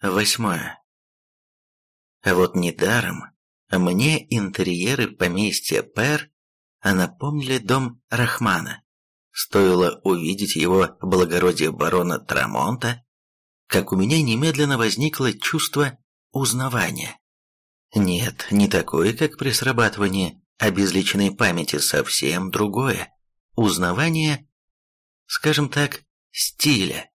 Восьмое. Вот недаром мне интерьеры поместья Пер напомнили дом Рахмана. Стоило увидеть его благородие барона Трамонта, как у меня немедленно возникло чувство узнавания. Нет, не такое, как при срабатывании обезличенной памяти, совсем другое. Узнавание, скажем так, стиля.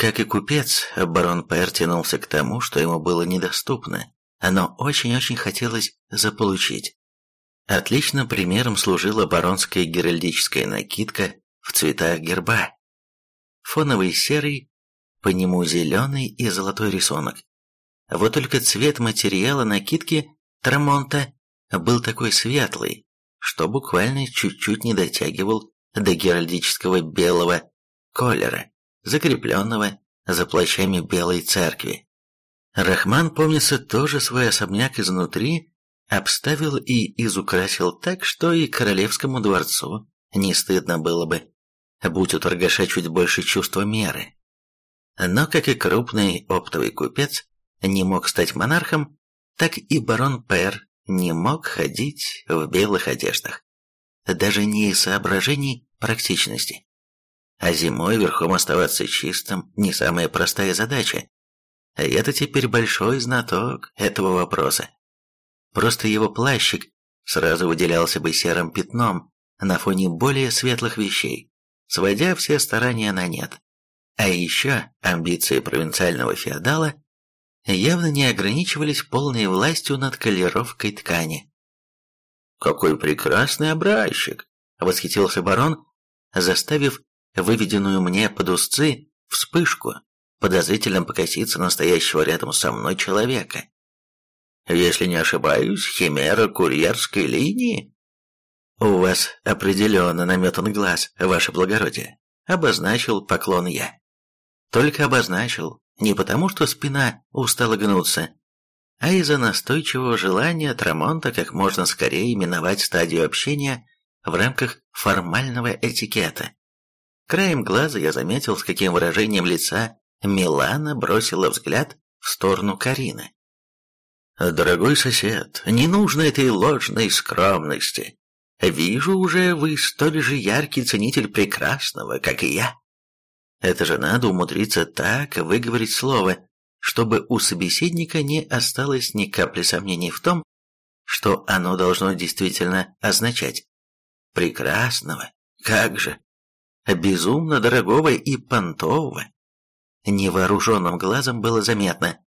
Как и купец, барон Пэр тянулся к тому, что ему было недоступно, но очень-очень хотелось заполучить. Отличным примером служила баронская геральдическая накидка в цветах герба. Фоновый серый, по нему зеленый и золотой рисунок. Вот только цвет материала накидки Трамонта был такой светлый, что буквально чуть-чуть не дотягивал до геральдического белого колера закрепленного за плащами Белой Церкви. Рахман, помнится, тоже свой особняк изнутри обставил и изукрасил так, что и королевскому дворцу не стыдно было бы, будь у торгаша чуть больше чувства меры. Но, как и крупный оптовый купец не мог стать монархом, так и барон Пэр не мог ходить в белых одеждах. Даже не из соображений практичности. А зимой верхом оставаться чистым не самая простая задача. А я-то теперь большой знаток этого вопроса. Просто его плащик сразу выделялся бы серым пятном на фоне более светлых вещей, сводя все старания на нет. А еще амбиции провинциального феодала явно не ограничивались полной властью над колеровкой ткани. «Какой прекрасный образчик!» — восхитился барон, заставив выведенную мне под узцы вспышку, подозрительно покоситься настоящего рядом со мной человека. Если не ошибаюсь, химера курьерской линии? У вас определенно наметан глаз, ваше благородие, обозначил поклон я. Только обозначил, не потому что спина устала гнуться, а из-за настойчивого желания Трамонта как можно скорее миновать стадию общения в рамках формального этикета. Краем глаза я заметил, с каким выражением лица Милана бросила взгляд в сторону Карины. «Дорогой сосед, не нужно этой ложной скромности. Вижу уже, вы столь же яркий ценитель прекрасного, как и я. Это же надо умудриться так выговорить слово, чтобы у собеседника не осталось ни капли сомнений в том, что оно должно действительно означать. Прекрасного, как же, безумно дорогого и понтового. Невооруженным глазом было заметно.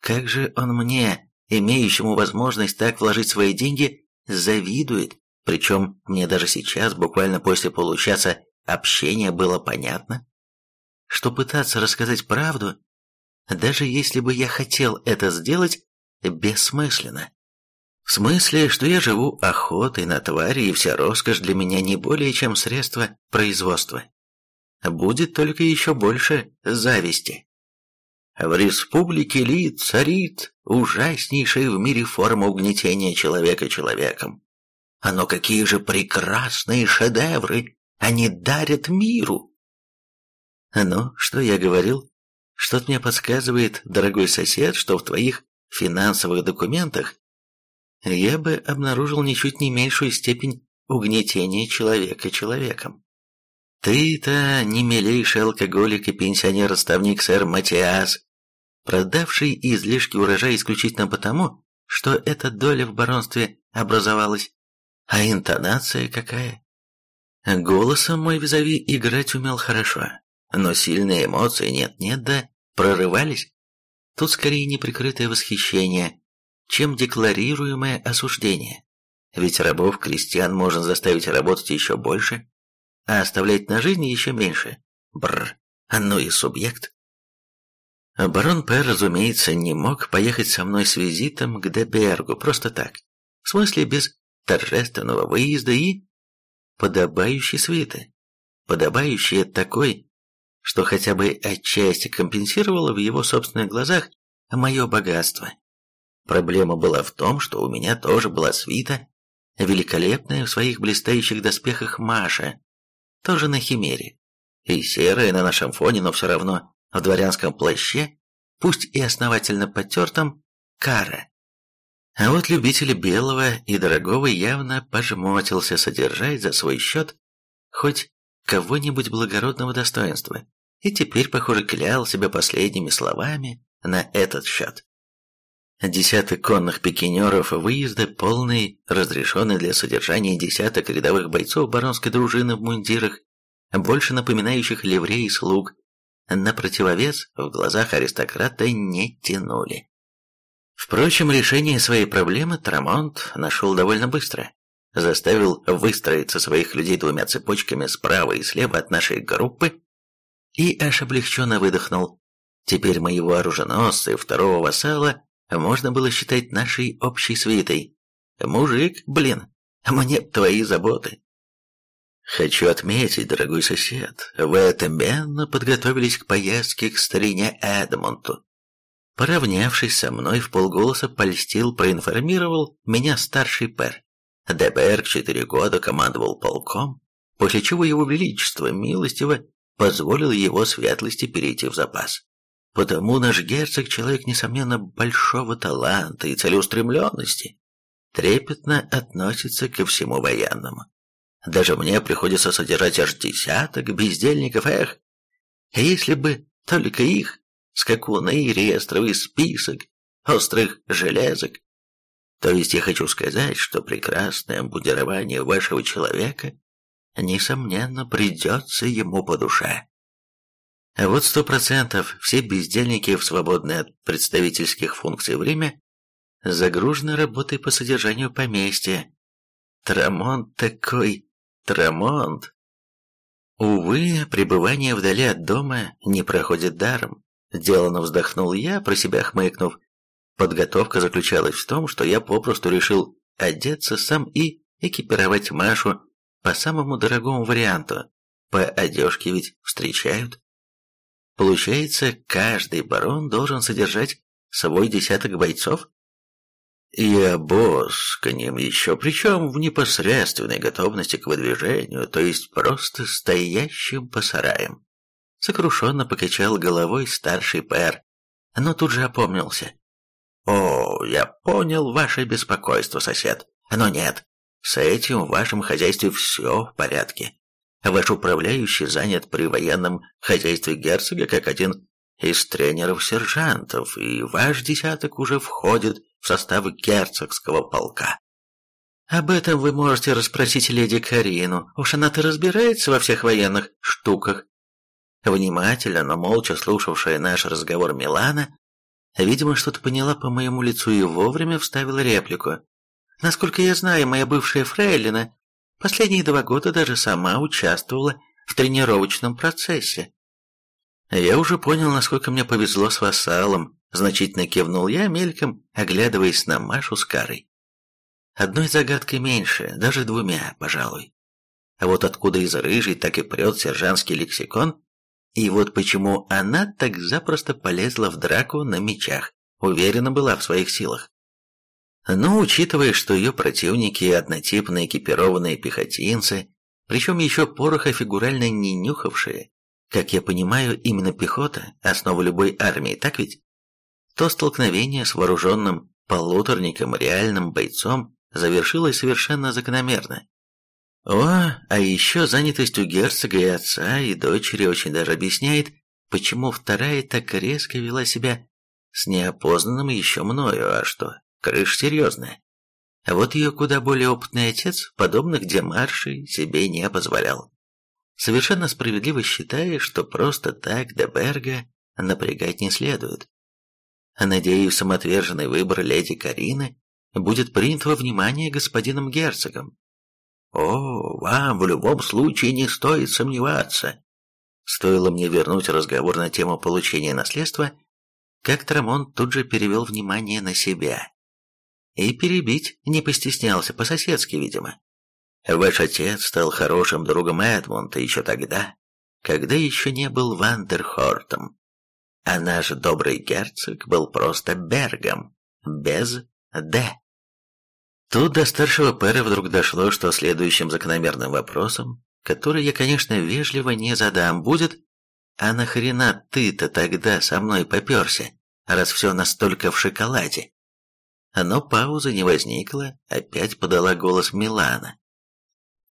Как же он мне, имеющему возможность так вложить свои деньги, завидует. Причем мне даже сейчас, буквально после получаса общения, было понятно, что пытаться рассказать правду, даже если бы я хотел это сделать, бессмысленно. В смысле, что я живу охотой на твари, и вся роскошь для меня не более чем средство производства. Будет только еще больше зависти. В республике Ли царит ужаснейшая в мире форма угнетения человека человеком. А но какие же прекрасные шедевры они дарят миру! Ну, что я говорил? Что-то мне подсказывает, дорогой сосед, что в твоих финансовых документах я бы обнаружил ничуть не меньшую степень угнетения человека человеком. Ты-то не милейший алкоголик и пенсионер-ставник сэр Матиас, продавший излишки урожая исключительно потому, что эта доля в баронстве образовалась. А интонация какая? Голосом мой визави играть умел хорошо, но сильные эмоции нет-нет да прорывались. Тут скорее неприкрытое восхищение, чем декларируемое осуждение. Ведь рабов-крестьян можно заставить работать еще больше, а оставлять на жизнь еще меньше. Бррр, ну и субъект. Барон П, разумеется, не мог поехать со мной с визитом к Дебергу просто так. В смысле, без торжественного выезда и подобающей свиты. Подобающей такой, что хотя бы отчасти компенсировало в его собственных глазах мое богатство. Проблема была в том, что у меня тоже была свита, великолепная в своих блистающих доспехах Маша, тоже на химере, и серая на нашем фоне, но все равно в дворянском плаще, пусть и основательно потертом, кара. А вот любитель белого и дорогого явно пожмотился содержать за свой счет хоть кого-нибудь благородного достоинства, и теперь, похоже, клял себя последними словами на этот счет. Десяток конных пикинеров выезда, полный, разрешенный для содержания десяток рядовых бойцов баронской дружины в мундирах, больше напоминающих ливреи слуг, на противовес в глазах аристократа не тянули. Впрочем, решение своей проблемы Трамонт нашел довольно быстро. Заставил выстроиться своих людей двумя цепочками справа и слева от нашей группы и аж облегченно выдохнул. Теперь моего оруженосца и второго вассала можно было считать нашей общей свитой. Мужик, блин, мне твои заботы. Хочу отметить, дорогой сосед, вы отменно подготовились к поездке к старине Эдмонту. Поравнявшись со мной в полголоса, польстил, проинформировал меня старший пэр. Деберг четыре года командовал полком, после чего его величество милостиво позволил его светлости перейти в запас. Потому наш герцог человек, несомненно, большого таланта и целеустремленности, трепетно относится ко всему военному. Даже мне приходится содержать аж десяток бездельников, эх! Если бы только их, скакуны, реестровый список, острых железок. То есть я хочу сказать, что прекрасное амбудирование вашего человека, несомненно, придется ему по душе. А вот сто процентов все бездельники в свободное от представительских функций время загружены работой по содержанию поместья. Трамонт такой, Трамонт. Увы, пребывание вдали от дома не проходит даром. Делано вздохнул я, про себя хмыкнув. Подготовка заключалась в том, что я попросту решил одеться сам и экипировать Машу по самому дорогому варианту. По одежке ведь встречают. Получается, каждый барон должен содержать свой десяток бойцов? И обоз к ним еще, причем в непосредственной готовности к выдвижению, то есть просто стоящим по сараям. Сокрушенно покачал головой старший пэр, но тут же опомнился. «О, я понял ваше беспокойство, сосед, но нет, с этим в вашем хозяйстве все в порядке. Ваш управляющий занят при военном хозяйстве герцога как один из тренеров-сержантов, и ваш десяток уже входит в состав герцогского полка. Об этом вы можете расспросить леди Карину, уж она-то разбирается во всех военных штуках. Внимательно, но молча слушавшая наш разговор Милана, видимо, что-то поняла по моему лицу и вовремя вставила реплику. Насколько я знаю, моя бывшая фрейлина Последние два года даже сама участвовала в тренировочном процессе. Я уже понял, насколько мне повезло с вассалом, значительно кивнул я, мельком оглядываясь на Машу с Карой. Одной загадкой меньше, даже двумя, пожалуй. А вот откуда из рыжей так и прет сержантский лексикон, и вот почему она так запросто полезла в драку на мечах, уверена была в своих силах. Но учитывая, что ее противники однотипно экипированные пехотинцы, причем еще пороха фигурально не нюхавшие, как я понимаю, именно пехота – основа любой армии, так ведь? То столкновение с вооруженным полуторником, реальным бойцом, завершилось совершенно закономерно. О, а еще занятость у герцога и отца, и дочери очень даже объясняет, почему вторая так резко вела себя с неопознанным еще мною, а что, Крыша серьезная. Вот ее куда более опытный отец подобных демаршей себе не позволял. Совершенно справедливо считая, что просто так Деберга напрягать не следует. Надеюсь, самоотверженный выбор леди Карины будет принят во внимание господином герцогом. О, вам в любом случае не стоит сомневаться. Стоило мне вернуть разговор на тему получения наследства, как Трамон тут же перевел внимание на себя. И перебить не постеснялся, по-соседски, видимо. Ваш отец стал хорошим другом Эдмунда еще тогда, когда еще не был Вандерхортом. А наш добрый герцог был просто Бергом, без «Д». Тут до старшего пэра вдруг дошло, что следующим закономерным вопросом, который я, конечно, вежливо не задам, будет «А нахрена ты-то тогда со мной поперся?» раз все настолько в шоколаде. Но паузы не возникло, опять подала голос Милана.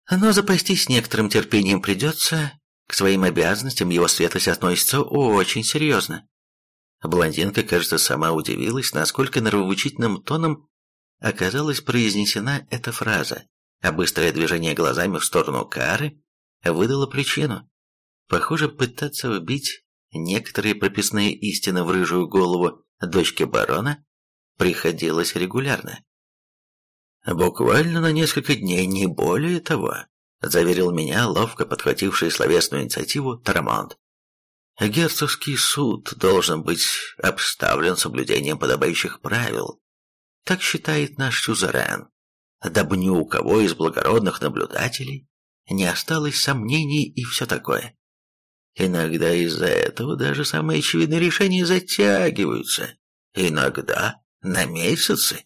Но запастись некоторым терпением придется, к своим обязанностям его светлость относится очень серьезно. Блондинка, кажется, сама удивилась, насколько нравоучительным тоном оказалась произнесена эта фраза, а быстрое движение глазами в сторону Кары выдало причину. Похоже, пытаться вбить некоторые прописные истины в рыжую голову дочки барона приходилось регулярно. «Буквально на несколько дней, не более того», заверил меня ловко подхвативший словесную инициативу Тарамонт. Герцогский суд должен быть обставлен соблюдением подобающих правил. Так считает наш сюзерен. Дабы ни у кого из благородных наблюдателей не осталось сомнений и все такое. Иногда из-за этого даже самые очевидные решения затягиваются. Иногда на месяцы.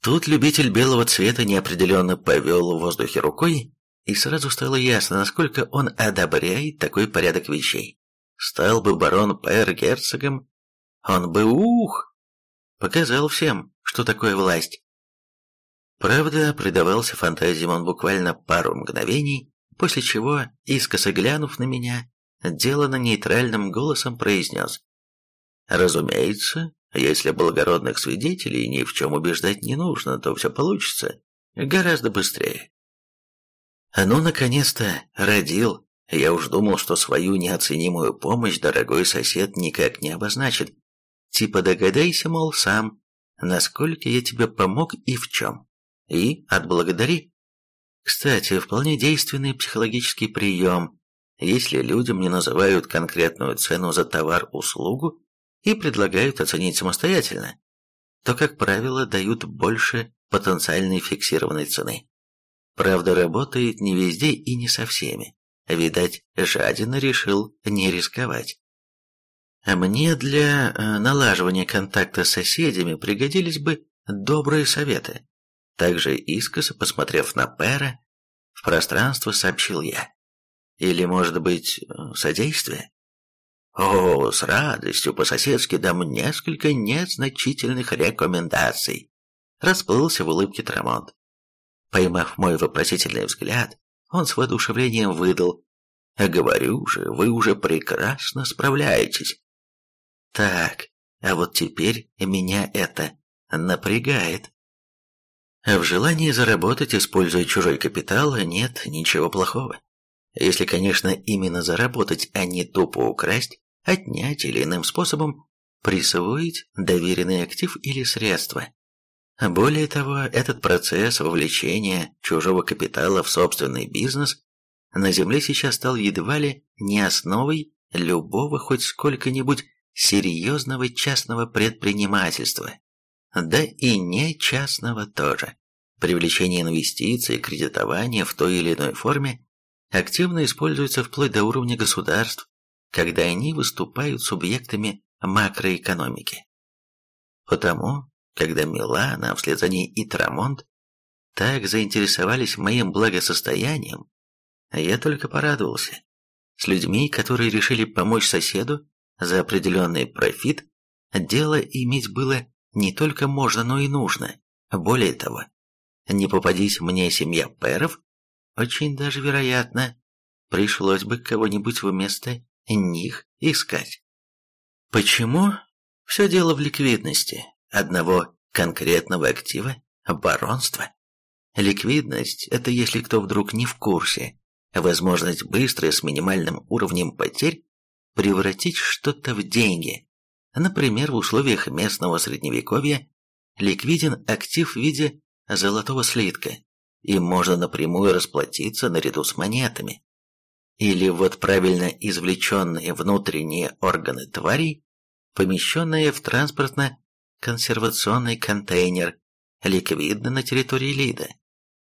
Тут любитель белого цвета неопределенно повел в воздухе рукой, и сразу стало ясно, насколько он одобряет такой порядок вещей. Стал бы барон Пэр герцогом, он бы ух, показал всем, что такое власть. Правда, предавался фантазиям он буквально пару мгновений, после чего, искоса глянув на меня, делано нейтральным голосом произнес. «Разумеется, если благородных свидетелей ни в чем убеждать не нужно, то все получится гораздо быстрее». «Ну, наконец-то, родил. Я уж думал, что свою неоценимую помощь дорогой сосед никак не обозначит. Типа догадайся, мол, сам, насколько я тебе помог и в чем. И отблагодари. Кстати, вполне действенный психологический прием. Если людям не называют конкретную цену за товар-услугу и предлагают оценить самостоятельно, то, как правило, дают больше потенциальной фиксированной цены. Правда, работает не везде и не со всеми. Видать, жадина решил не рисковать. А мне для э, налаживания контакта с соседями пригодились бы добрые советы. Также искоса, посмотрев на Пэра, в пространство сообщил я. Или, может быть, содействие? О, с радостью по-соседски дам несколько незначительных рекомендаций. Расплылся в улыбке Трамонт. Поймав мой вопросительный взгляд, он с воодушевлением выдал. «Говорю же, вы уже прекрасно справляетесь». «Так, а вот теперь меня это напрягает». В желании заработать, используя чужой капитал, нет ничего плохого. Если, конечно, именно заработать, а не тупо украсть, отнять или иным способом присвоить доверенный актив или средства. Более того, этот процесс вовлечения чужого капитала в собственный бизнес на Земле сейчас стал едва ли не основой любого хоть сколько-нибудь серьезного частного предпринимательства. Да и не частного тоже. Привлечение инвестиций и кредитование в той или иной форме активно используется вплоть до уровня государств, когда они выступают субъектами макроэкономики. Потому когда Милана, а вслед за ней и Трамонт, так заинтересовались моим благосостоянием, я только порадовался. С людьми, которые решили помочь соседу за определенный профит, дело иметь было не только можно, но и нужно. Более того, не попадись мне семья Перов, очень даже вероятно, пришлось бы кого-нибудь вместо них искать. Почему? Все дело в ликвидности одного конкретного актива – баронства. Ликвидность – это если кто вдруг не в курсе, возможность быстро с минимальным уровнем потерь превратить что-то в деньги. Например, в условиях местного средневековья ликвиден актив в виде золотого слитка, и можно напрямую расплатиться наряду с монетами. Или вот правильно извлеченные внутренние органы тварей, помещенные в транспортно консервационный контейнер, ликвидно на территории Лида.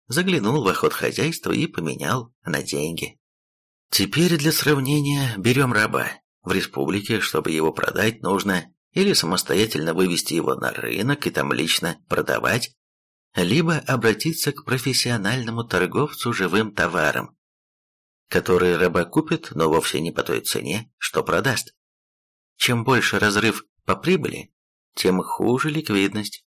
Заглянул в охот хозяйства и поменял на деньги. Теперь для сравнения берем раба. В республике, чтобы его продать, нужно или самостоятельно вывести его на рынок и там лично продавать, либо обратиться к профессиональному торговцу живым товаром, который раба купит, но вовсе не по той цене, что продаст. Чем больше разрыв по прибыли, тем хуже ликвидность.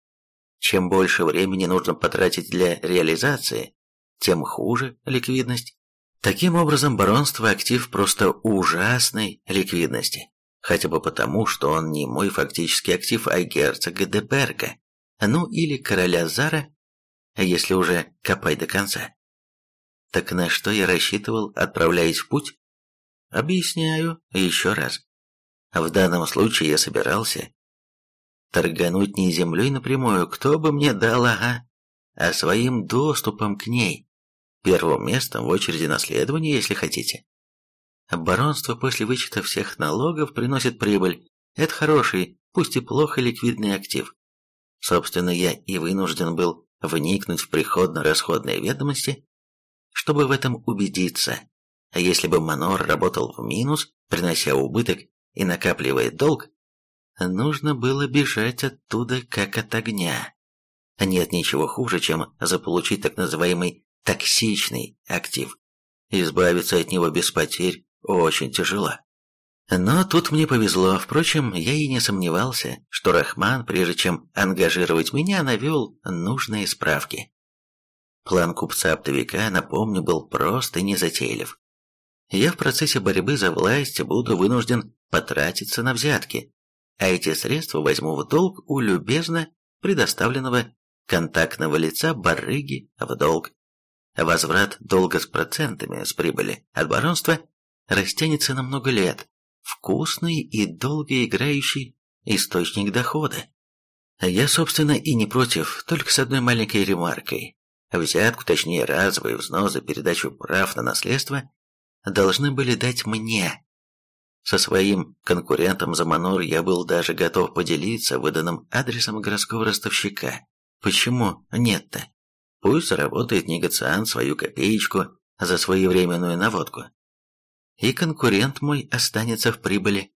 Чем больше времени нужно потратить для реализации, тем хуже ликвидность. Таким образом, баронство – актив просто ужасной ликвидности. Хотя бы потому, что он не мой фактический актив, а герцога Деберга. Ну или короля Зара, если уже копать до конца. Так на что я рассчитывал, отправляясь в путь? Объясняю еще раз. В данном случае я собирался торгануть не землей напрямую, кто бы мне дал, ага, а своим доступом к ней, первым местом в очереди наследования, если хотите. Баронство после вычета всех налогов приносит прибыль. Это хороший, пусть и плохо ликвидный актив. Собственно, я и вынужден был вникнуть в приходно-расходные ведомости, чтобы в этом убедиться. А если бы Манор работал в минус, принося убыток и накапливая долг, нужно было бежать оттуда как от огня. Нет ничего хуже, чем заполучить так называемый токсичный актив. Избавиться от него без потерь очень тяжело. Но тут мне повезло, впрочем, я и не сомневался, что Рахман, прежде чем ангажировать меня, навел нужные справки. План купца-оптовика, напомню, был прост и незатейлив. Я в процессе борьбы за власть буду вынужден потратиться на взятки, а эти средства возьму в долг у любезно предоставленного контактного лица барыги в долг. Возврат долга с процентами с прибыли от баронства растянется на много лет. Вкусный и долго играющий источник дохода. Я, собственно, и не против, только с одной маленькой ремаркой. Взятку, точнее разовый взнос за передачу прав на наследство, должны были дать мне, со своим конкурентом за Манор я был даже готов поделиться выданным адресом городского ростовщика. Почему нет-то? Пусть заработает негациант свою копеечку за своевременную наводку. И конкурент мой останется в прибыли,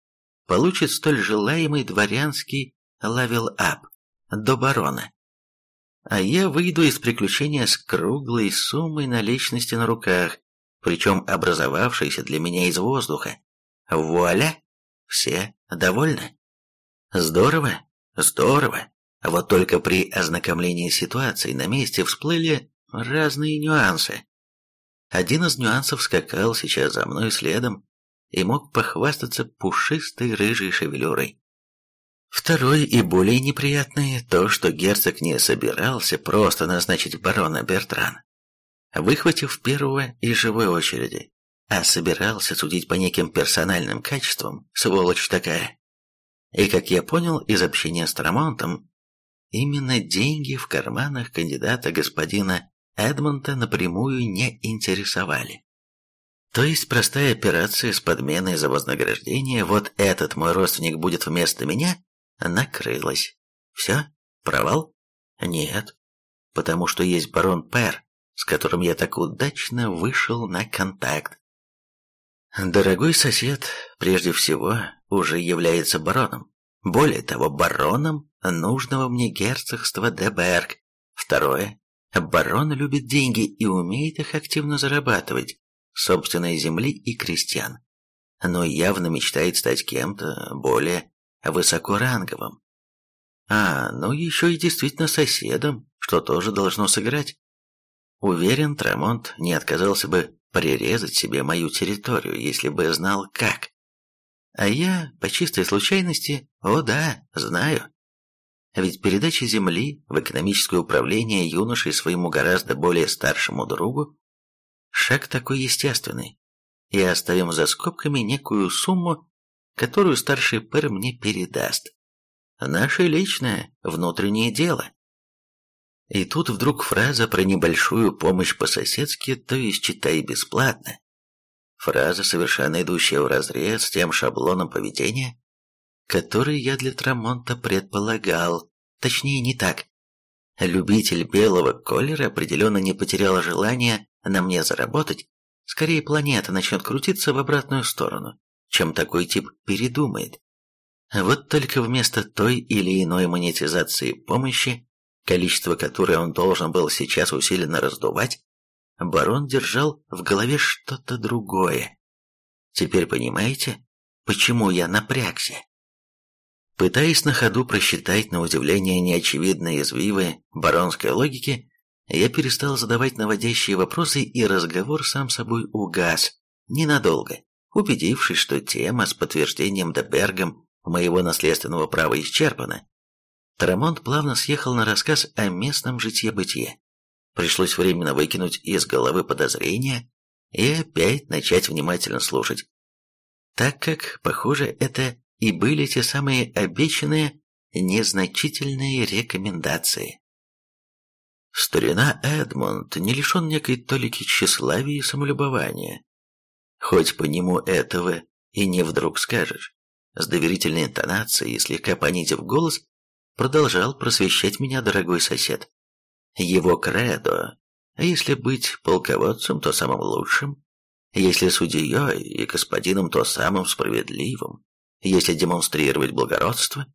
получит столь желаемый дворянский лавел-ап до барона. А я выйду из приключения с круглой суммой наличности на руках, причем образовавшейся для меня из воздуха. Вуаля! Все довольны? Здорово, здорово. Вот только при ознакомлении с ситуацией на месте всплыли разные нюансы. Один из нюансов скакал сейчас за мной следом и мог похвастаться пушистой рыжей шевелюрой. Второй и более неприятный то, что герцог не собирался просто назначить барона Бертран. Выхватив первого из живой очереди, а собирался судить по неким персональным качествам, сволочь такая. И, как я понял из общения с Трамонтом, именно деньги в карманах кандидата господина Эдмонта напрямую не интересовали. То есть простая операция с подменой за вознаграждение, вот этот мой родственник будет вместо меня, накрылась. Все? Провал? Нет. Потому что есть барон Пер, с которым я так удачно вышел на контакт. Дорогой сосед, прежде всего, уже является бароном. Более того, бароном нужного мне герцогства Деберг. Второе. Барон любит деньги и умеет их активно зарабатывать, собственной земли и крестьян. Но явно мечтает стать кем-то более высокоранговым. А, ну еще и действительно соседом, что тоже должно сыграть. Уверен, Трамонт не отказался бы прирезать себе мою территорию, если бы знал как. А я, по чистой случайности, о да, знаю. Ведь передача земли в экономическое управление юношей своему гораздо более старшему другу – шаг такой естественный. И оставим за скобками некую сумму, которую старший пэр мне передаст. Наше личное, внутреннее дело. И тут вдруг фраза про небольшую помощь по-соседски, то есть читай бесплатно. Фраза, совершенно идущая вразрез с тем шаблоном поведения, который я для Трамонта предполагал, точнее не так. Любитель белого колера определенно не потерял желания на мне заработать, скорее планета начнет крутиться в обратную сторону, чем такой тип передумает. Вот только вместо той или иной монетизации помощи количество которое он должен был сейчас усиленно раздувать, барон держал в голове что-то другое. Теперь понимаете, почему я напрягся? Пытаясь на ходу просчитать на удивление неочевидные извивы баронской логики, я перестал задавать наводящие вопросы, и разговор сам собой угас ненадолго, убедившись, что тема с подтверждением Дебергом моего наследственного права исчерпана. Тарамонт плавно съехал на рассказ о местном житье-бытие. Пришлось временно выкинуть из головы подозрения и опять начать внимательно слушать, так как, похоже, это и были те самые обещанные незначительные рекомендации. Старина Эдмонд не лишен некой толики тщеславия и самолюбования. Хоть по нему этого и не вдруг скажешь. С доверительной интонацией слегка понизив голос, продолжал просвещать меня дорогой сосед. Его кредо, а если быть полководцем, то самым лучшим, если судьей и господином, то самым справедливым, если демонстрировать благородство,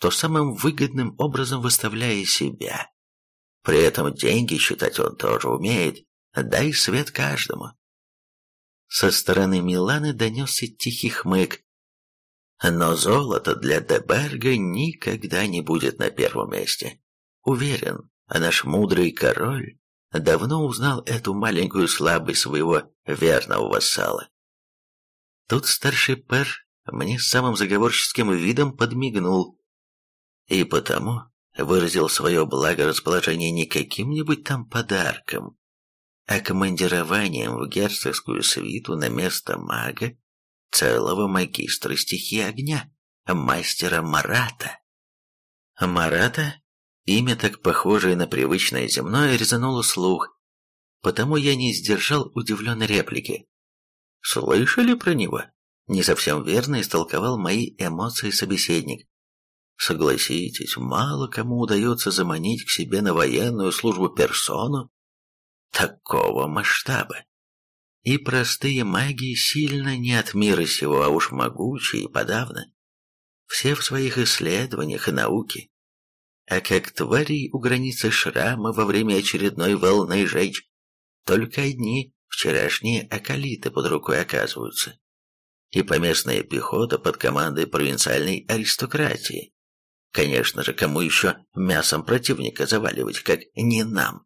то самым выгодным образом выставляя себя. При этом деньги считать он тоже умеет, дай свет каждому. Со стороны Миланы донесся тихий хмык. Но золото для Деберга никогда не будет на первом месте. Уверен, а наш мудрый король давно узнал эту маленькую слабость своего верного вассала. Тут старший пэр мне самым заговорческим видом подмигнул, и потому выразил свое благорасположение не каким-нибудь там подарком, командированием в герцогскую свиту на место мага целого магистра стихии огня, мастера Марата. Марата, имя так похожее на привычное земное, резануло слух, потому я не сдержал удивленной реплики. «Слышали про него?» Не совсем верно истолковал мои эмоции собеседник. Согласитесь, мало кому удается заманить к себе на военную службу персону такого масштаба. И простые маги сильно не от мира сего, а уж могучие и подавно. Все в своих исследованиях и науке. А как твари у границы шрама во время очередной волны жечь, только одни вчерашние акалиты под рукой оказываются. И поместная пехота под командой провинциальной аристократии. Конечно же, кому еще мясом противника заваливать, как не нам?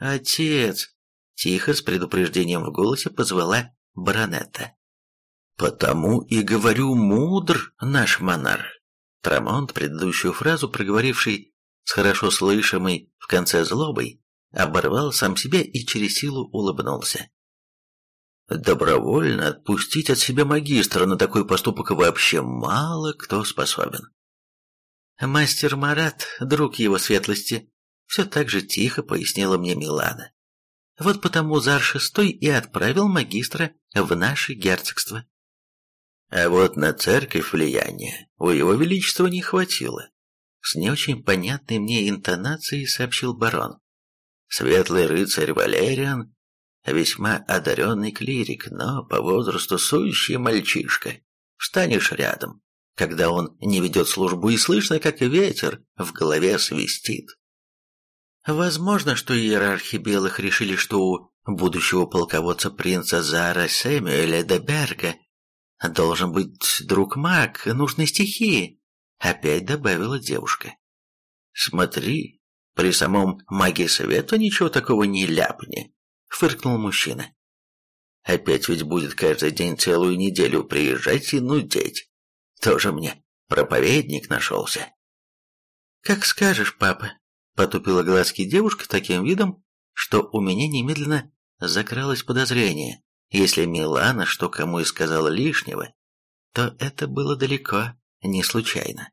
«Отец!» — тихо, с предупреждением в голосе позвала баронетта. «Потому и говорю, мудр наш монарх!» Трамонт, предыдущую фразу, проговоривший с хорошо слышимой в конце злобой, оборвал сам себя и через силу улыбнулся. Добровольно отпустить от себя магистра на такой поступок вообще мало кто способен. Мастер Марат, друг его светлости, все так же тихо пояснила мне Милана. Вот потому Зар Шестой и отправил магистра в наше герцогство. А вот на церковь влияния у его величества не хватило. С не очень понятной мне интонацией сообщил барон. Светлый рыцарь Валериан весьма одаренный клирик, но по возрасту сущий мальчишка. Встанешь рядом, когда он не ведет службу, и слышно, как ветер в голове свистит. Возможно, что иерархи белых решили, что у будущего полководца принца Зара Сэмюэля де Берга должен быть друг-маг нужной стихии, опять добавила девушка. Смотри, при самом маге света ничего такого не ляпни, фыркнул мужчина. Опять ведь будет каждый день целую неделю приезжать и нудеть. Тоже мне проповедник нашелся. «Как скажешь, папа», — потупила глазки девушка таким видом, что у меня немедленно закралось подозрение. Если Милана что кому и сказала лишнего, то это было далеко не случайно.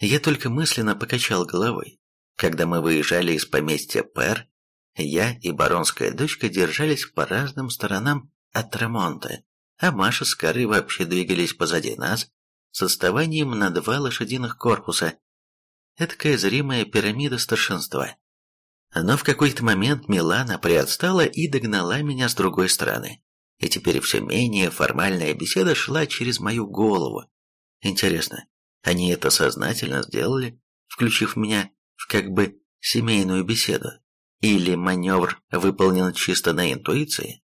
Я только мысленно покачал головой. Когда мы выезжали из поместья Пер, я и баронская дочка держались по разным сторонам от ремонта, а Маша с Карой вообще двигались позади нас, с отставанием на два лошадиных корпуса. Эдакая зримая пирамида старшинства. Но в какой-то момент Милана приотстала и догнала меня с другой стороны. И теперь все менее формальная беседа шла через мою голову. Интересно, они это сознательно сделали, включив меня в как бы семейную беседу? Или маневр выполнен чисто на интуиции?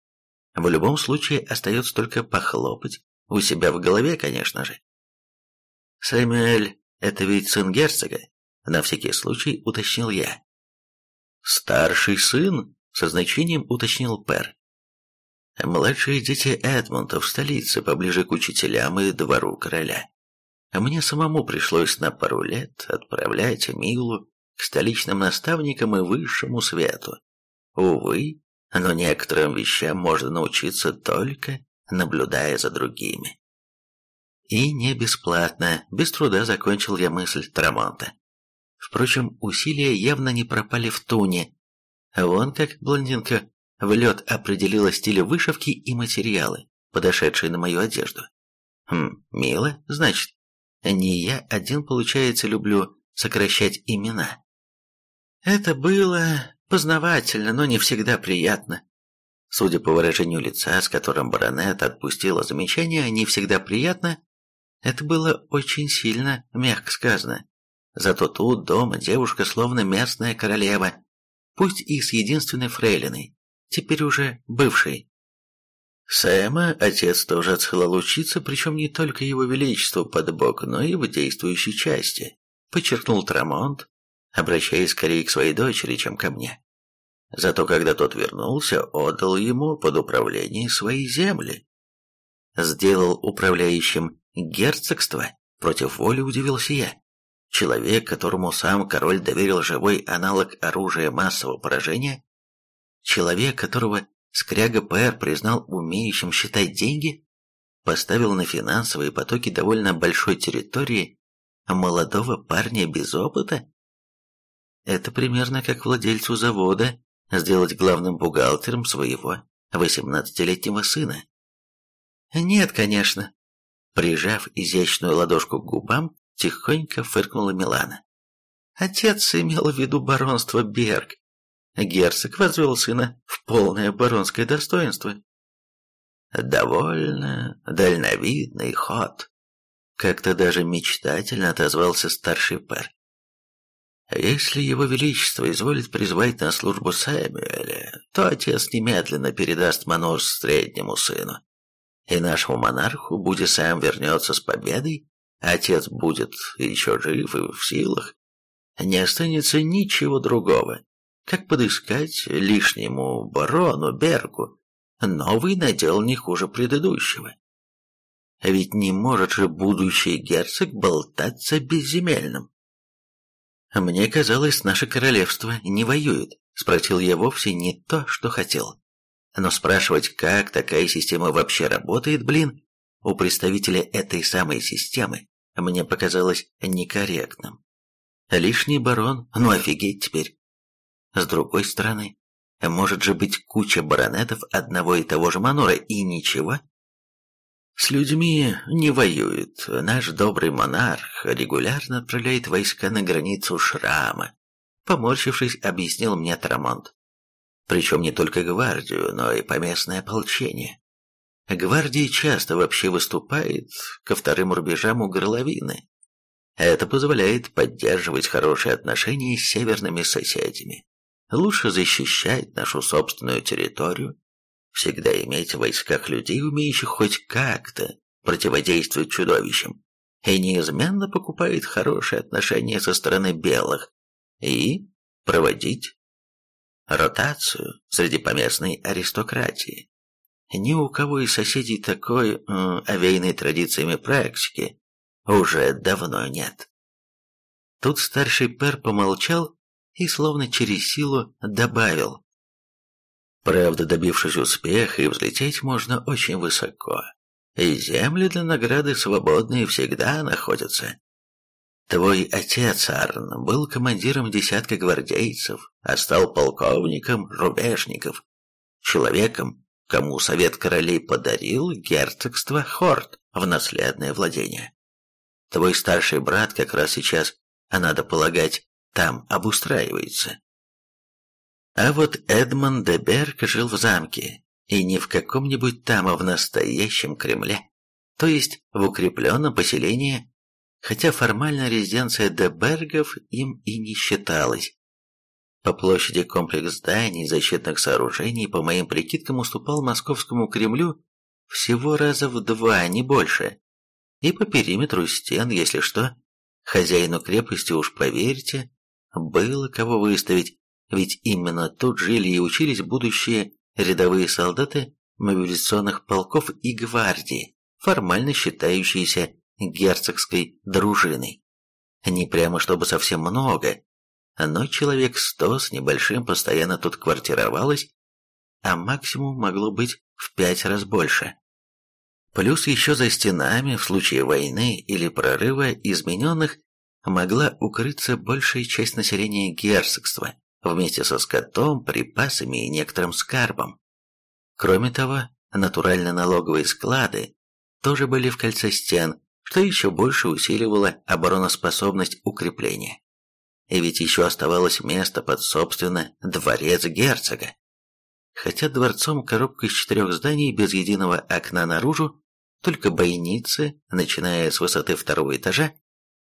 В любом случае остается только похлопать у себя в голове, конечно же. Сэмюэль, это ведь сын герцога? На всякий случай уточнил я. Старший сын, со значением уточнил Пер. Младшие дети Эдмонта в столице, поближе к учителям и двору короля. Мне самому пришлось на пару лет отправлять Милу к столичным наставникам и высшему свету. Увы, но некоторым вещам можно научиться только наблюдая за другими. И не бесплатно, без труда закончил я мысль Трамонта. Впрочем, усилия явно не пропали в туне. Вон как блондинка в лед определила стиль вышивки и материалы, подошедшие на мою одежду. Хм, мило, значит. Не я один, получается, люблю сокращать имена. Это было познавательно, но не всегда приятно. Судя по выражению лица, с которым баронет отпустила замечание «не всегда приятно», это было очень сильно, мягко сказано. Зато тут дома девушка словно местная королева, пусть и с единственной фрейлиной, теперь уже бывшей. Сэма отец тоже отсылал учиться, причем не только его величеству под бок, но и в действующей части, подчеркнул Трамонт, обращаясь скорее к своей дочери, чем ко мне. Зато когда тот вернулся, отдал ему под управление свои земли. Сделал управляющим герцогство, против воли удивился я. Человек, которому сам король доверил живой аналог оружия массового поражения, человек, которого Скряга Пэр признал умеющим считать деньги, поставил на финансовые потоки довольно большой территории молодого парня без опыта? Это примерно как владельцу завода сделать главным бухгалтером своего восемнадцатилетнего сына. Нет, конечно. Прижав изящную ладошку к губам, тихонько фыркнула Милана. Отец имел в виду баронство Берг, герцог возвел сына в полное баронское достоинство. Довольно дальновидный ход. Как-то даже мечтательно отозвался старший пар. Если его величество изволит призвать на службу Сэмюэля, то отец немедленно передаст Манус среднему сыну. И нашему монарху, будет сам вернется с победой, отец будет еще жив и в силах, не останется ничего другого, как подыскать лишнему барону Бергу новый надел не хуже предыдущего. Ведь не может же будущий герцог болтаться безземельным. «Мне казалось, наше королевство не воюет», — спросил я вовсе не то, что хотел. Но спрашивать, как такая система вообще работает, блин, у представителя этой самой системы, мне показалось некорректным. Лишний барон, ну офигеть теперь. С другой стороны, может же быть куча баронетов одного и того же манора, и ничего? С людьми не воюет. Наш добрый монарх регулярно отправляет войска на границу Шрама. Поморщившись, объяснил мне Тарамонт. Причем не только гвардию, но и поместное ополчение. Гвардия часто вообще выступает ко вторым рубежам у горловины. Это позволяет поддерживать хорошие отношения с северными соседями лучше защищать нашу собственную территорию, всегда иметь в войсках людей, умеющих хоть как-то противодействовать чудовищам, и неизменно покупает хорошие отношения со стороны белых, и проводить ротацию среди поместной аристократии. Ни у кого из соседей такой э, овеянной традициями практики уже давно нет. Тут старший пер помолчал и словно через силу добавил. Правда, добившись успеха, и взлететь можно очень высоко. И земли для награды свободные всегда находятся. Твой отец, Арн, был командиром десятка гвардейцев, а стал полковником рубежников, человеком, кому совет королей подарил герцогство Хорт в наследное владение. Твой старший брат как раз сейчас, а надо полагать, там обустраивается. А вот Эдмон де Берг жил в замке, и не в каком-нибудь там, а в настоящем Кремле, то есть в укрепленном поселении, хотя формально резиденция де Бергов им и не считалась. По площади комплекс зданий и защитных сооружений, по моим прикидкам, уступал московскому Кремлю всего раза в два, не больше. и по периметру стен, если что. Хозяину крепости, уж поверьте, было кого выставить, ведь именно тут жили и учились будущие рядовые солдаты мобилизационных полков и гвардии, формально считающиеся герцогской дружиной. Не прямо чтобы совсем много, но человек сто с небольшим постоянно тут квартировалось, а максимум могло быть в пять раз больше. Плюс еще за стенами в случае войны или прорыва измененных могла укрыться большая часть населения герцогства вместе со скотом, припасами и некоторым скарбом. Кроме того, натурально-налоговые склады тоже были в кольце стен, что еще больше усиливало обороноспособность укрепления. И ведь еще оставалось место под, собственно, дворец герцога. Хотя дворцом коробка из четырех зданий без единого окна наружу, только бойницы, начиная с высоты второго этажа,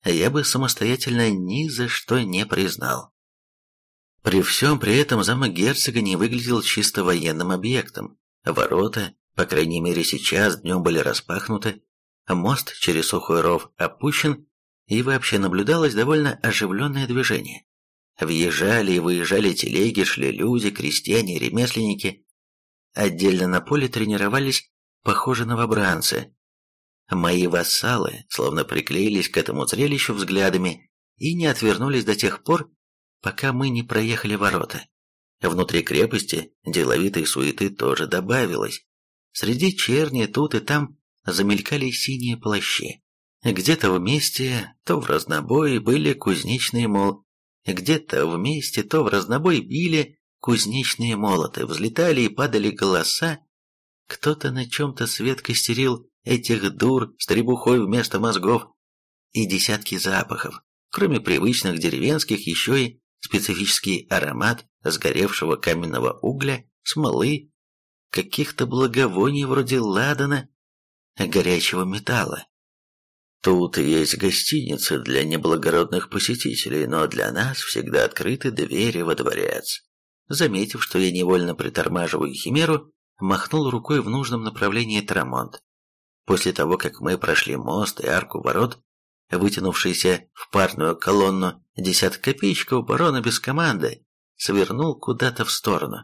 я бы самостоятельно ни за что не признал. При всем при этом замок герцога не выглядел чисто военным объектом. Ворота, по крайней мере сейчас, днем были распахнуты, мост через сухой ров опущен, и вообще наблюдалось довольно оживленное движение. Въезжали и выезжали телеги, шли люди, крестьяне, ремесленники. Отдельно на поле тренировались, похоже, новобранцы. Мои вассалы словно приклеились к этому зрелищу взглядами и не отвернулись до тех пор, пока мы не проехали ворота. Внутри крепости деловитой суеты тоже добавилось. Среди черни тут и там замелькали синие плащи. Где-то вместе, то в разнобой были кузнечные мол, где-то вместе, то в разнобой били кузнечные молоты, взлетали и падали голоса. Кто-то на чем-то свет костерил этих дур с требухой вместо мозгов и десятки запахов, кроме привычных деревенских, еще и специфический аромат сгоревшего каменного угля, смолы, каких-то благовоний вроде ладана, горячего металла. Тут есть гостиницы для неблагородных посетителей, но для нас всегда открыты двери во дворец. Заметив, что я невольно притормаживаю химеру, махнул рукой в нужном направлении Трамонт. После того, как мы прошли мост и арку ворот, вытянувшийся в парную колонну десяток копеечков барона без команды, свернул куда-то в сторону.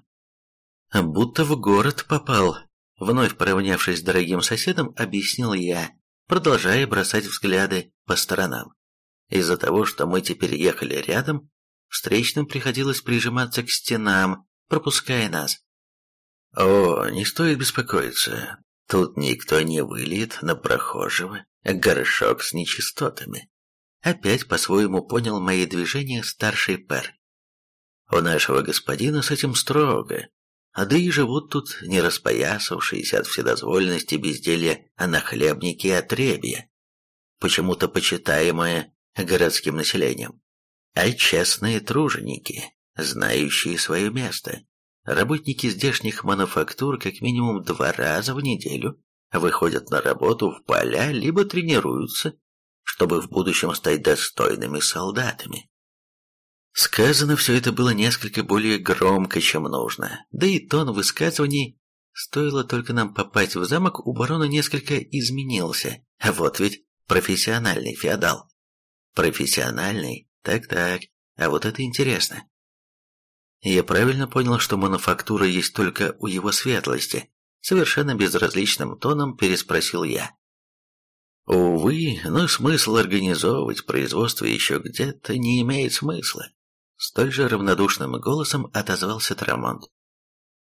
Будто в город попал, вновь поравнявшись с дорогим соседом, объяснил я, продолжая бросать взгляды по сторонам. Из-за того, что мы теперь ехали рядом, встречным приходилось прижиматься к стенам, пропуская нас. О, не стоит беспокоиться, тут никто не выльет на прохожего горшок с нечистотами. Опять по-своему понял мои движения старший пэр. У нашего господина с этим строго, а да и живут тут не распоясавшиеся от вседозволенности а нахлебники и отребья, почему-то почитаемые городским населением, а честные труженики, знающие свое место. Работники здешних мануфактур как минимум два раза в неделю выходят на работу в поля, либо тренируются, чтобы в будущем стать достойными солдатами. Сказано все это было несколько более громко, чем нужно, да и тон высказываний, стоило только нам попасть в замок, у барона несколько изменился. А вот ведь профессиональный феодал. Профессиональный? Так-так, а вот это интересно. Я правильно понял, что мануфактура есть только у его светлости? Совершенно безразличным тоном переспросил я. Увы, но смысл организовывать производство еще где-то не имеет смысла. Столь же равнодушным голосом отозвался Трамонт.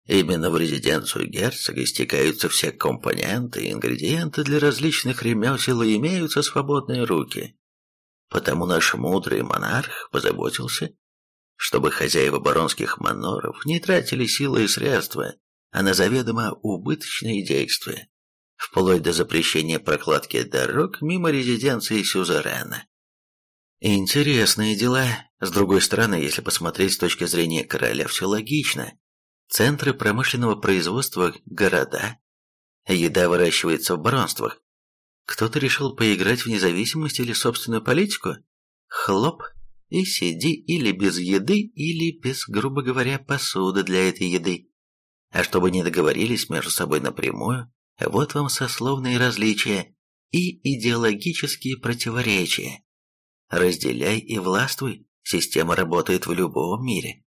Именно в резиденцию герцога стекаются все компоненты и ингредиенты для различных ремесел и имеются свободные руки. Потому наш мудрый монарх позаботился, чтобы хозяева баронских маноров не тратили силы и средства, а на заведомо убыточные действия, вплоть до запрещения прокладки дорог мимо резиденции Сюзерена. Интересные дела. С другой стороны, если посмотреть с точки зрения короля, все логично. Центры промышленного производства – города. Еда выращивается в баронствах. Кто-то решил поиграть в независимость или собственную политику? Хлоп, и сиди или без еды, или без, грубо говоря, посуды для этой еды. А чтобы не договорились между собой напрямую, вот вам сословные различия и идеологические противоречия. Разделяй и властвуй, система работает в любом мире.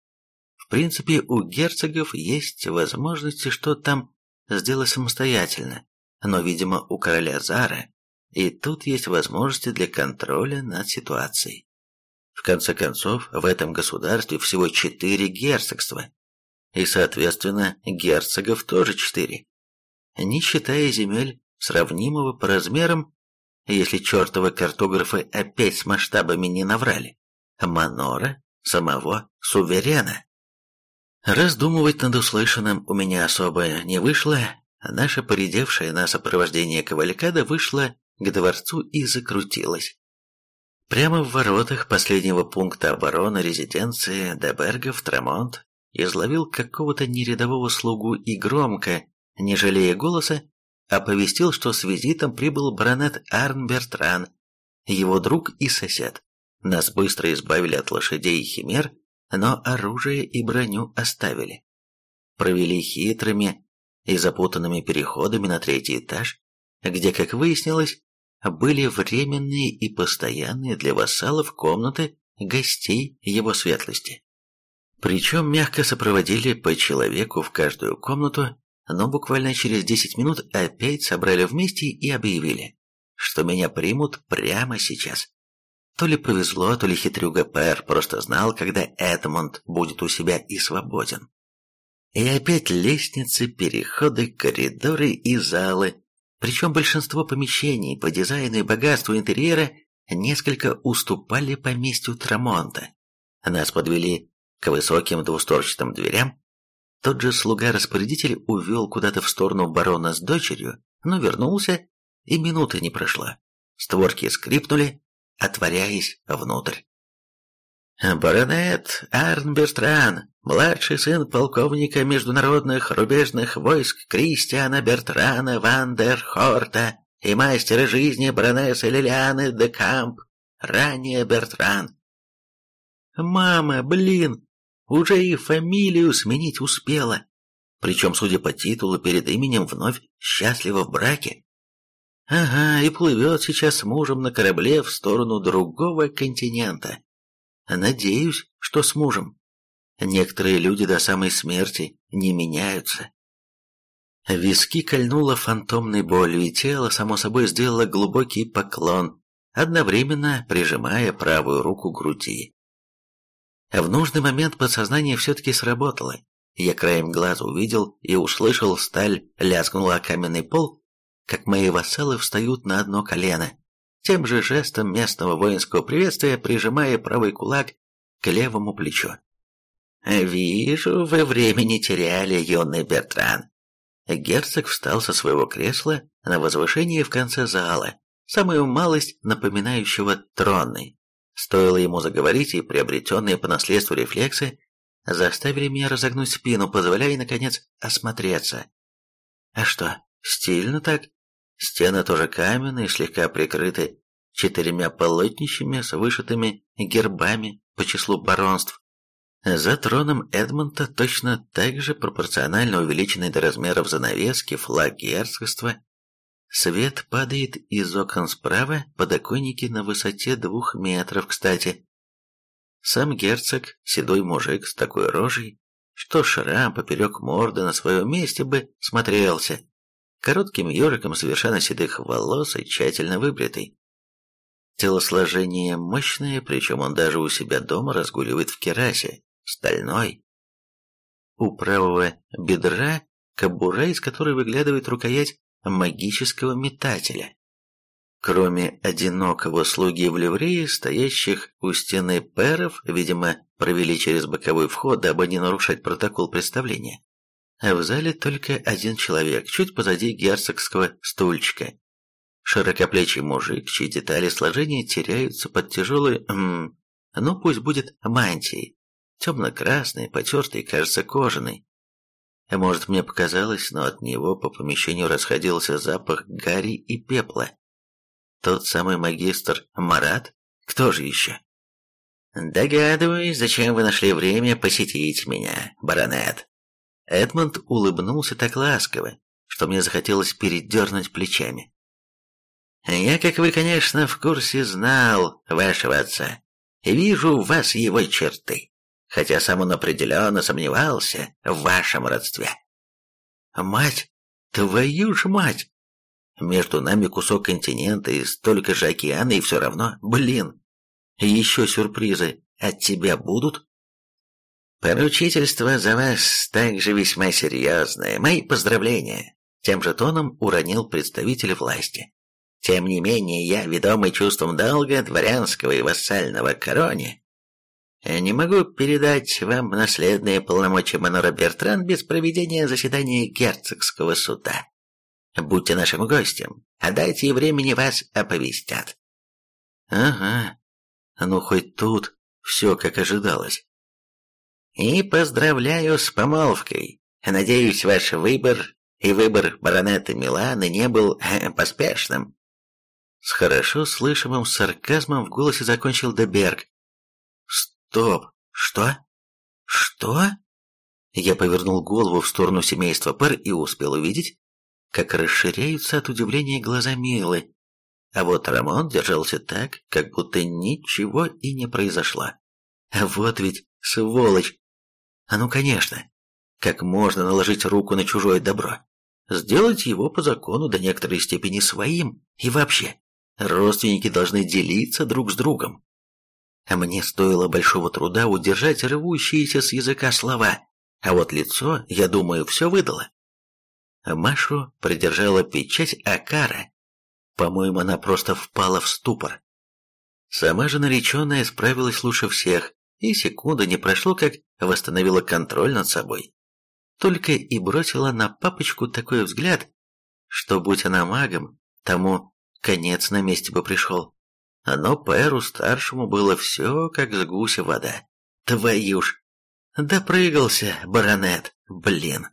В принципе, у герцогов есть возможности что-то там сделать самостоятельно, но, видимо, у короля Зара и тут есть возможности для контроля над ситуацией. В конце концов, в этом государстве всего четыре герцогства, и, соответственно, герцогов тоже четыре. Не считая земель, сравнимого по размерам, если чертовы картографы опять с масштабами не наврали, манора самого суверена. Раздумывать над услышанным у меня особо не вышло, наша поредевшая на сопровождение кавалькада вышла к дворцу и закрутилась. Прямо в воротах последнего пункта обороны резиденции Дебергов Трамонт изловил какого-то нерядового слугу и громко, не жалея голоса, оповестил, что с визитом прибыл баронет Арн Бертран, его друг и сосед. Нас быстро избавили от лошадей и химер, но оружие и броню оставили. Провели хитрыми и запутанными переходами на третий этаж, где, как выяснилось, были временные и постоянные для вассалов комнаты гостей его светлости. Причем мягко сопроводили по человеку в каждую комнату, но буквально через 10 минут опять собрали вместе и объявили, что меня примут прямо сейчас. То ли повезло, то ли хитрюга Пэр просто знал, когда Эдмонд будет у себя и свободен. И опять лестницы, переходы, коридоры и залы, причем большинство помещений по дизайну и богатству интерьера несколько уступали поместью Трамонта. Нас подвели к высоким двусторчатым дверям. Тот же слуга-распорядитель увел куда-то в сторону барона с дочерью, но вернулся, и минуты не прошло. Створки скрипнули, отворяясь внутрь. «Баронет Арн младший сын полковника международных рубежных войск Кристиана Бертрана ван дер Хорта и мастера жизни баронессы Лилианы де Камп, ранее Бертран». «Мама, блин, уже и фамилию сменить успела, причем, судя по титулу, перед именем вновь счастлива в браке. Ага, и плывет сейчас с мужем на корабле в сторону другого континента. Надеюсь, что с мужем. Некоторые люди до самой смерти не меняются. Виски кольнуло фантомной болью, и тело, само собой, сделало глубокий поклон, одновременно прижимая правую руку к груди. В нужный момент подсознание все-таки сработало. Я краем глаза увидел и услышал, сталь лязгнула о каменный пол, как мои вассалы встают на одно колено, тем же жестом местного воинского приветствия прижимая правый кулак к левому плечу. «Вижу, вы времени теряли, юный Бертран». Герцог встал со своего кресла на возвышении в конце зала, самую малость напоминающего тронный. Стоило ему заговорить, и приобретенные по наследству рефлексы заставили меня разогнуть спину, позволяя, наконец, осмотреться. А что, стильно так? Стены тоже каменные, слегка прикрыты четырьмя полотнищами с вышитыми гербами по числу баронств. За троном Эдмонта точно так же пропорционально увеличенный до размеров занавески флаг герцогства Свет падает из окон справа, подоконники на высоте двух метров, кстати. Сам герцог, седой мужик с такой рожей, что шрам поперек морды на своем месте бы смотрелся, коротким ежиком совершенно седых волос и тщательно выбритый. Телосложение мощное, причем он даже у себя дома разгуливает в керасе, стальной. У правого бедра кобура, из которой выглядывает рукоять магического метателя. Кроме одинокого слуги в ливрее, стоящих у стены перов, видимо, провели через боковой вход, дабы не нарушать протокол представления. А в зале только один человек, чуть позади герцогского стульчика. Широкоплечий мужик, чьи детали сложения теряются под тяжелой, м, ну пусть будет мантией, темно-красной, потертой, кажется, кожаной. А может, мне показалось, но от него по помещению расходился запах гари и пепла. Тот самый магистр Марат? Кто же еще? «Догадываюсь, зачем вы нашли время посетить меня, баронет». Эдмонд улыбнулся так ласково, что мне захотелось передернуть плечами. Я, как вы, конечно, в курсе знал вашего отца. Вижу в вас его черты, хотя сам он определенно сомневался в вашем родстве. Мать, твою ж мать! Между нами кусок континента и столько же океана, и все равно, блин. Еще сюрпризы от тебя будут? Поручительство за вас также весьма серьезное. Мои поздравления. Тем же тоном уронил представитель власти. Тем не менее, я, ведомый чувством долга дворянского и вассального короне, не могу передать вам наследные полномочия Манора Бертран без проведения заседания герцогского суда. Будьте нашим гостем, а дайте и времени вас оповестят. Ага, ну хоть тут все как ожидалось. И поздравляю с помолвкой. Надеюсь, ваш выбор и выбор баронета Милана не был поспешным. С хорошо слышимым сарказмом в голосе закончил Деберг. «Стоп! Что? Что?» Я повернул голову в сторону семейства пар и успел увидеть, как расширяются от удивления глаза Милы. А вот Рамон держался так, как будто ничего и не произошло. Вот ведь сволочь! А ну, конечно, как можно наложить руку на чужое добро? Сделать его по закону до некоторой степени своим и вообще. Родственники должны делиться друг с другом. А мне стоило большого труда удержать рвущиеся с языка слова, а вот лицо, я думаю, все выдало. Машу придержала печать Акара. По-моему, она просто впала в ступор. Сама же нареченная справилась лучше всех, и секунды не прошло, как восстановила контроль над собой. Только и бросила на папочку такой взгляд, что, будь она магом, тому конец на месте бы пришел. Но Пэру-старшему было все, как с гуся вода. Твою ж! Допрыгался, баронет, блин.